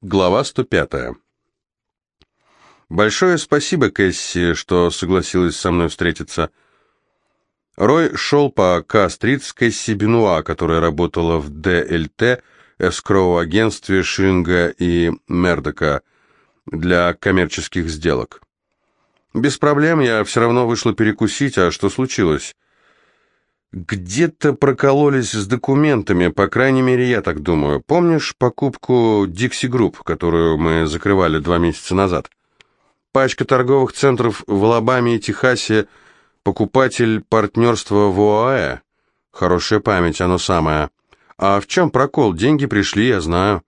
Глава 105. Большое спасибо, Кэсси, что согласилась со мной встретиться. Рой шел по К-стрит с Кэсси Бенуа, которая работала в ДЛТ, эскроу-агентстве Шинга и Мердока для коммерческих сделок. Без проблем я все равно вышла перекусить, а что случилось? Где-то прокололись с документами, по крайней мере, я так думаю. Помнишь покупку Dixie Group, которую мы закрывали два месяца назад? Пачка торговых центров в Алабаме и Техасе, покупатель партнерства в ОАЭ. Хорошая память, оно самое. А в чем прокол? Деньги пришли, я знаю.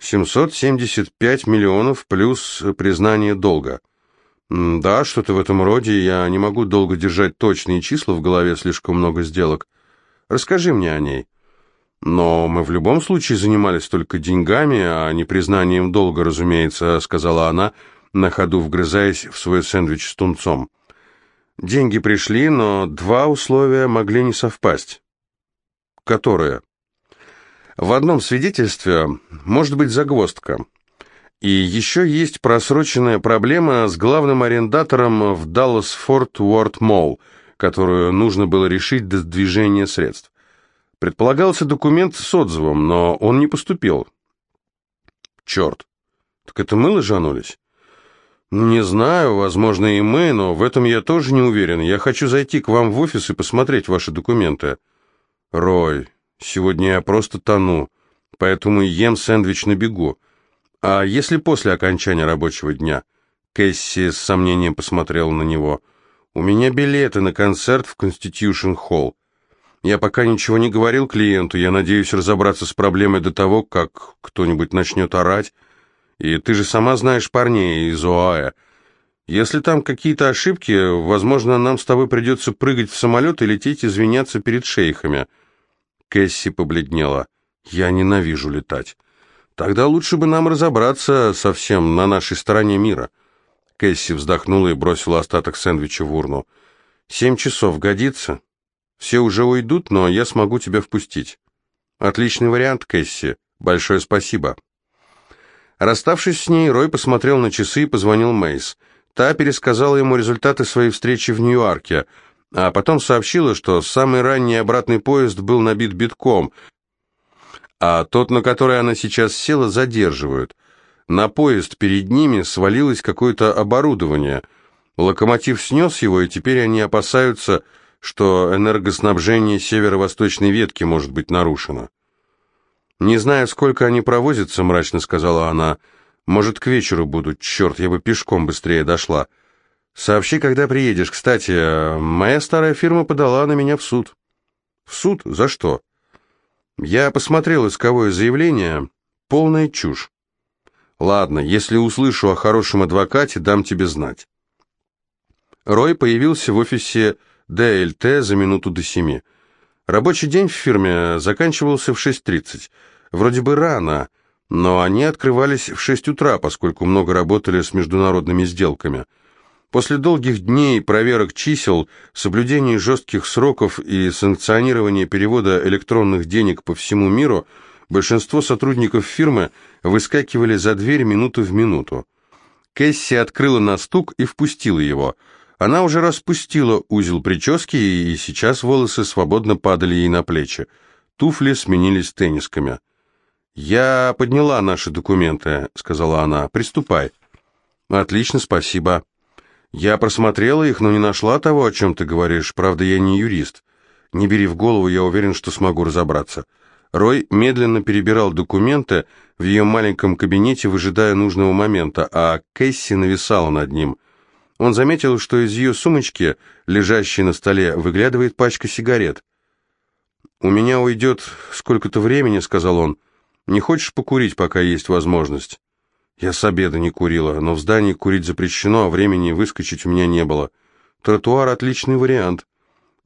775 миллионов плюс признание долга. «Да, что-то в этом роде. Я не могу долго держать точные числа в голове, слишком много сделок. Расскажи мне о ней». «Но мы в любом случае занимались только деньгами, а не признанием долга, разумеется», — сказала она, на ходу вгрызаясь в свой сэндвич с тунцом. «Деньги пришли, но два условия могли не совпасть». «Которые?» «В одном свидетельстве может быть загвоздка». И еще есть просроченная проблема с главным арендатором в Dallas Fort Worth Mall, которую нужно было решить до движения средств. Предполагался документ с отзывом, но он не поступил. Черт, так это мы лыжанулись? Не знаю, возможно и мы, но в этом я тоже не уверен. Я хочу зайти к вам в офис и посмотреть ваши документы. Рой, сегодня я просто тону, поэтому ем сэндвич на бегу. «А если после окончания рабочего дня?» Кэсси с сомнением посмотрела на него. «У меня билеты на концерт в Constitution Холл. Я пока ничего не говорил клиенту, я надеюсь разобраться с проблемой до того, как кто-нибудь начнет орать. И ты же сама знаешь парней из ОАЭ. Если там какие-то ошибки, возможно, нам с тобой придется прыгать в самолет и лететь извиняться перед шейхами». Кэсси побледнела. «Я ненавижу летать». Тогда лучше бы нам разобраться совсем на нашей стороне мира. Кэсси вздохнула и бросила остаток сэндвича в урну. Семь часов годится? Все уже уйдут, но я смогу тебя впустить. Отличный вариант, Кэсси. Большое спасибо. Расставшись с ней, Рой посмотрел на часы и позвонил Мейс. Та пересказала ему результаты своей встречи в Нью-Йорке, а потом сообщила, что самый ранний обратный поезд был набит битком, а тот, на который она сейчас села, задерживают. На поезд перед ними свалилось какое-то оборудование. Локомотив снес его, и теперь они опасаются, что энергоснабжение северо-восточной ветки может быть нарушено. «Не знаю, сколько они провозятся», — мрачно сказала она. «Может, к вечеру будут. Черт, я бы пешком быстрее дошла. Сообщи, когда приедешь. Кстати, моя старая фирма подала на меня в суд». «В суд? За что?» Я посмотрел исковое заявление. Полная чушь. Ладно, если услышу о хорошем адвокате, дам тебе знать. Рой появился в офисе ДЛТ за минуту до семи. Рабочий день в фирме заканчивался в 6.30. Вроде бы рано, но они открывались в 6 утра, поскольку много работали с международными сделками – После долгих дней проверок чисел, соблюдения жестких сроков и санкционирования перевода электронных денег по всему миру, большинство сотрудников фирмы выскакивали за дверь минуту в минуту. Кэсси открыла на стук и впустила его. Она уже распустила узел прически, и сейчас волосы свободно падали ей на плечи. Туфли сменились теннисками. «Я подняла наши документы», — сказала она. «Приступай». «Отлично, спасибо». Я просмотрела их, но не нашла того, о чем ты говоришь. Правда, я не юрист. Не бери в голову, я уверен, что смогу разобраться. Рой медленно перебирал документы в ее маленьком кабинете, выжидая нужного момента, а Кэсси нависала над ним. Он заметил, что из ее сумочки, лежащей на столе, выглядывает пачка сигарет. «У меня уйдет сколько-то времени», — сказал он. «Не хочешь покурить, пока есть возможность?» Я с обеда не курила, но в здании курить запрещено, а времени выскочить у меня не было. Тротуар — отличный вариант.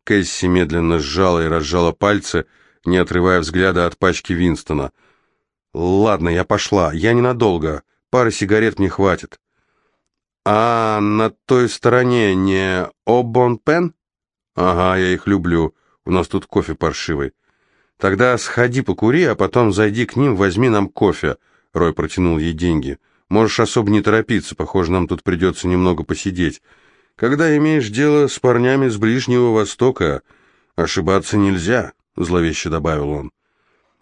Кэсси медленно сжала и разжала пальцы, не отрывая взгляда от пачки Винстона. «Ладно, я пошла. Я ненадолго. Пары сигарет мне хватит». «А на той стороне не Обон Пен?» «Ага, я их люблю. У нас тут кофе паршивый». «Тогда сходи покури, а потом зайди к ним, возьми нам кофе». Рой протянул ей деньги. «Можешь особо не торопиться, похоже, нам тут придется немного посидеть. Когда имеешь дело с парнями с Ближнего Востока, ошибаться нельзя», — зловеще добавил он.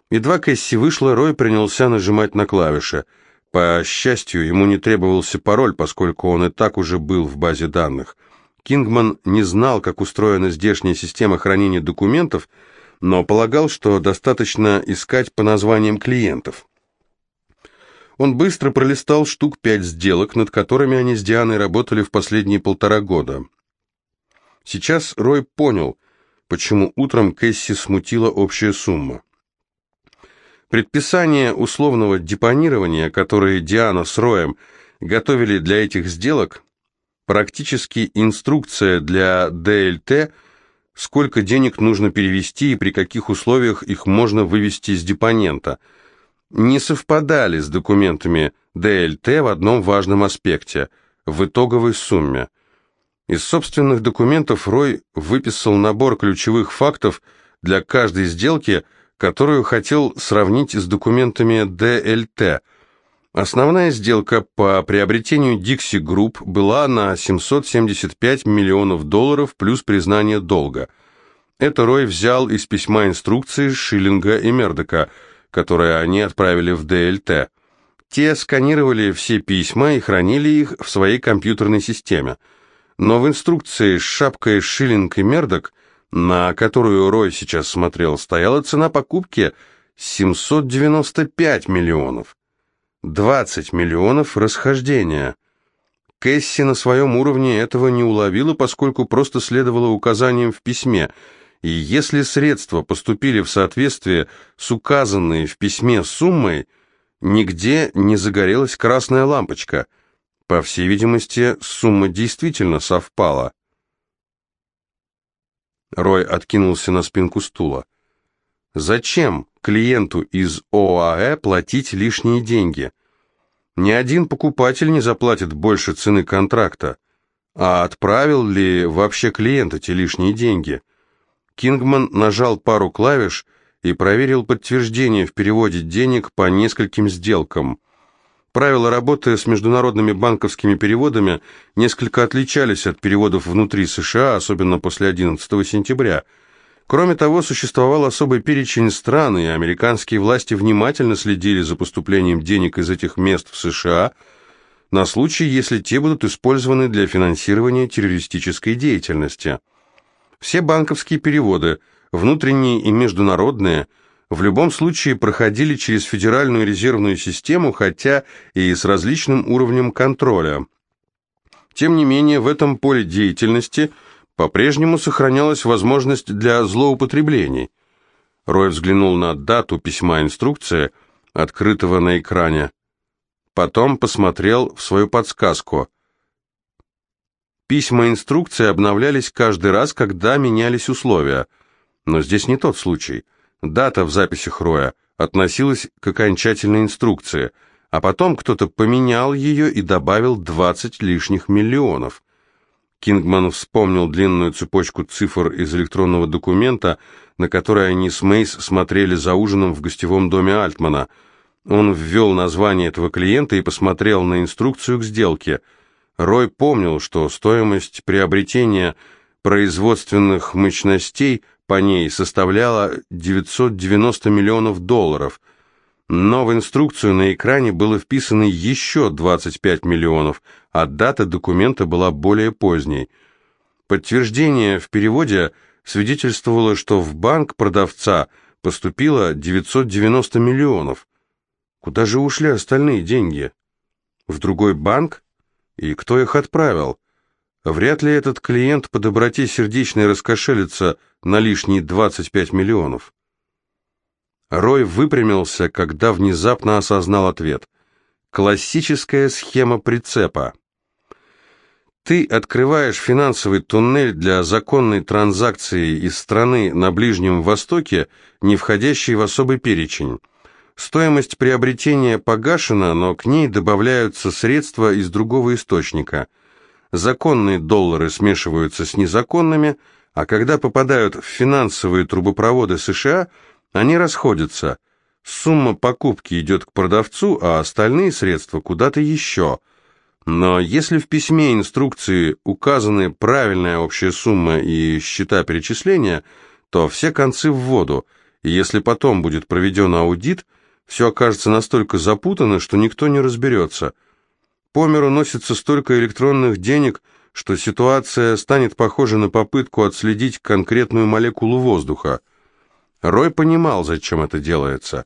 Едва Кэсси вышла, Рой принялся нажимать на клавиши. По счастью, ему не требовался пароль, поскольку он и так уже был в базе данных. Кингман не знал, как устроена здешняя система хранения документов, но полагал, что достаточно искать по названиям клиентов. Он быстро пролистал штук пять сделок, над которыми они с Дианой работали в последние полтора года. Сейчас Рой понял, почему утром Кэсси смутила общая сумма. Предписания условного депонирования, которые Диана с Роем готовили для этих сделок, практически инструкция для ДЛТ, сколько денег нужно перевести и при каких условиях их можно вывести из депонента – не совпадали с документами ДЛТ в одном важном аспекте – в итоговой сумме. Из собственных документов Рой выписал набор ключевых фактов для каждой сделки, которую хотел сравнить с документами ДЛТ. Основная сделка по приобретению Dixie Group была на 775 миллионов долларов плюс признание долга. Это Рой взял из письма инструкции Шиллинга и Мердока – которое они отправили в ДЛТ. Те сканировали все письма и хранили их в своей компьютерной системе. Но в инструкции с шапкой «Шиллинг и Мердок», на которую Рой сейчас смотрел, стояла цена покупки 795 миллионов. 20 миллионов расхождения. Кэсси на своем уровне этого не уловила, поскольку просто следовала указаниям в письме – и если средства поступили в соответствии с указанной в письме суммой, нигде не загорелась красная лампочка. По всей видимости, сумма действительно совпала. Рой откинулся на спинку стула. Зачем клиенту из ОАЭ платить лишние деньги? Ни один покупатель не заплатит больше цены контракта. А отправил ли вообще клиент эти лишние деньги? Кингман нажал пару клавиш и проверил подтверждение в переводе денег по нескольким сделкам. Правила работы с международными банковскими переводами несколько отличались от переводов внутри США, особенно после 11 сентября. Кроме того, существовал особый перечень стран, и американские власти внимательно следили за поступлением денег из этих мест в США на случай, если те будут использованы для финансирования террористической деятельности. Все банковские переводы, внутренние и международные, в любом случае проходили через Федеральную резервную систему, хотя и с различным уровнем контроля. Тем не менее, в этом поле деятельности по-прежнему сохранялась возможность для злоупотреблений. Рой взглянул на дату письма инструкции, открытого на экране. Потом посмотрел в свою подсказку – Письма инструкции обновлялись каждый раз, когда менялись условия. Но здесь не тот случай. Дата в записях Роя относилась к окончательной инструкции, а потом кто-то поменял ее и добавил 20 лишних миллионов. Кингман вспомнил длинную цепочку цифр из электронного документа, на который они с Мейс смотрели за ужином в гостевом доме Альтмана. Он ввел название этого клиента и посмотрел на инструкцию к сделке – Рой помнил, что стоимость приобретения производственных мощностей по ней составляла 990 миллионов долларов, но в инструкцию на экране было вписано еще 25 миллионов, а дата документа была более поздней. Подтверждение в переводе свидетельствовало, что в банк продавца поступило 990 миллионов. Куда же ушли остальные деньги? В другой банк? И кто их отправил? Вряд ли этот клиент по доброте сердечной раскошелится на лишние 25 миллионов. Рой выпрямился, когда внезапно осознал ответ. Классическая схема прицепа. Ты открываешь финансовый туннель для законной транзакции из страны на Ближнем Востоке, не входящей в особый перечень. Стоимость приобретения погашена, но к ней добавляются средства из другого источника. Законные доллары смешиваются с незаконными, а когда попадают в финансовые трубопроводы США, они расходятся. Сумма покупки идет к продавцу, а остальные средства куда-то еще. Но если в письме инструкции указаны правильная общая сумма и счета перечисления, то все концы в воду, и если потом будет проведен аудит, все окажется настолько запутано, что никто не разберется. По миру носится столько электронных денег, что ситуация станет похожа на попытку отследить конкретную молекулу воздуха. Рой понимал, зачем это делается.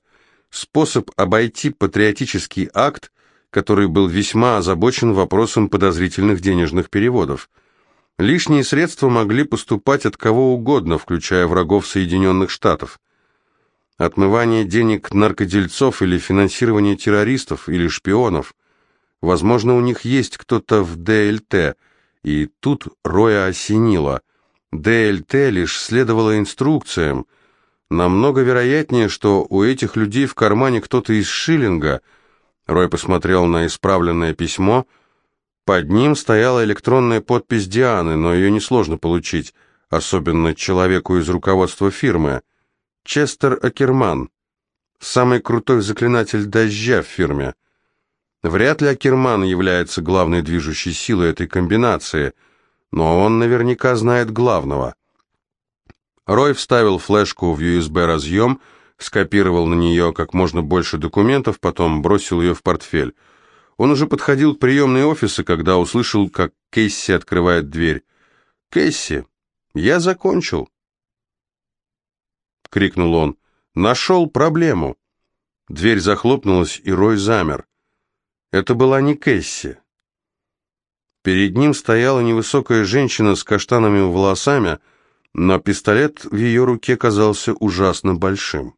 Способ обойти патриотический акт, который был весьма озабочен вопросом подозрительных денежных переводов. Лишние средства могли поступать от кого угодно, включая врагов Соединенных Штатов. Отмывание денег наркодельцов или финансирование террористов или шпионов. Возможно, у них есть кто-то в ДЛТ, и тут Роя осенило. ДЛТ лишь следовало инструкциям. Намного вероятнее, что у этих людей в кармане кто-то из Шиллинга. Рой посмотрел на исправленное письмо. Под ним стояла электронная подпись Дианы, но ее несложно получить, особенно человеку из руководства фирмы. Честер Акерман, самый крутой заклинатель дождя в фирме. Вряд ли Акерман является главной движущей силой этой комбинации, но он наверняка знает главного. Рой вставил флешку в USB-разъем, скопировал на нее как можно больше документов, потом бросил ее в портфель. Он уже подходил к приемной офиса, когда услышал, как Кейси открывает дверь. «Кейси, я закончил!» — крикнул он. «Нашел проблему!» Дверь захлопнулась, и Рой замер. Это была не Кэсси. Перед ним стояла невысокая женщина с каштановыми волосами, но пистолет в ее руке казался ужасно большим.